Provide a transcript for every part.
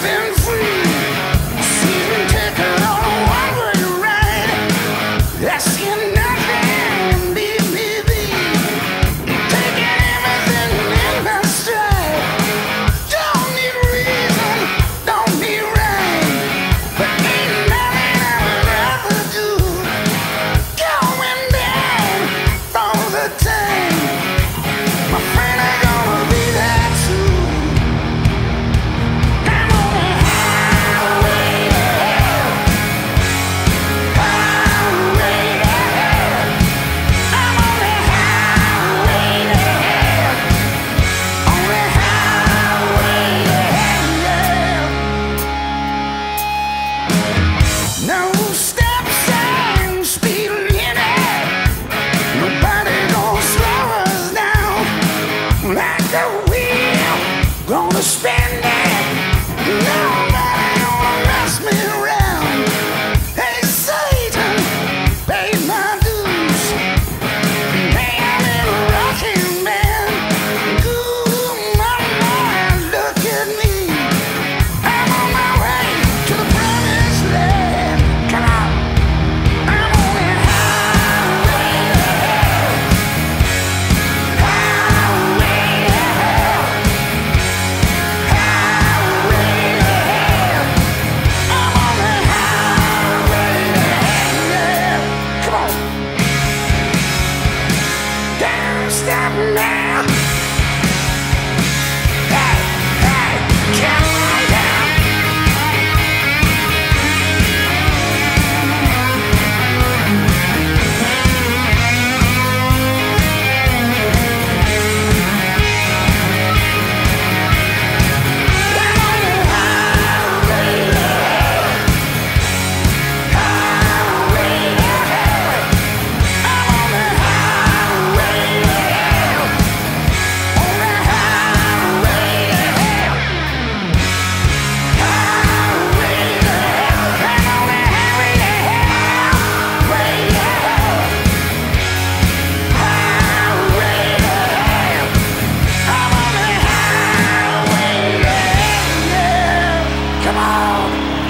spirit. now.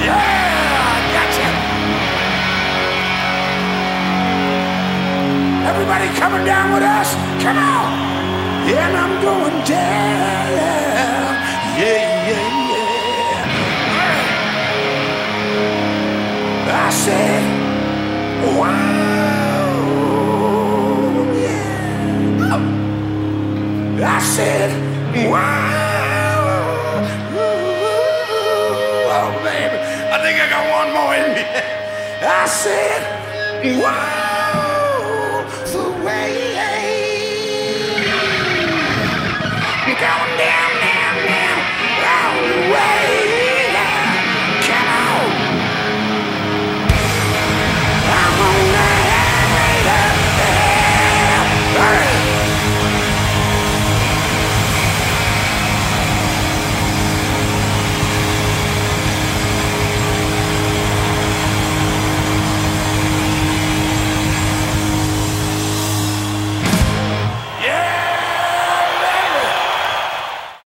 Yeah, gotcha. Everybody coming down with us? Come on. And I'm going down. Yeah, yeah, yeah. I said, wow. I said, wow. I said, wow.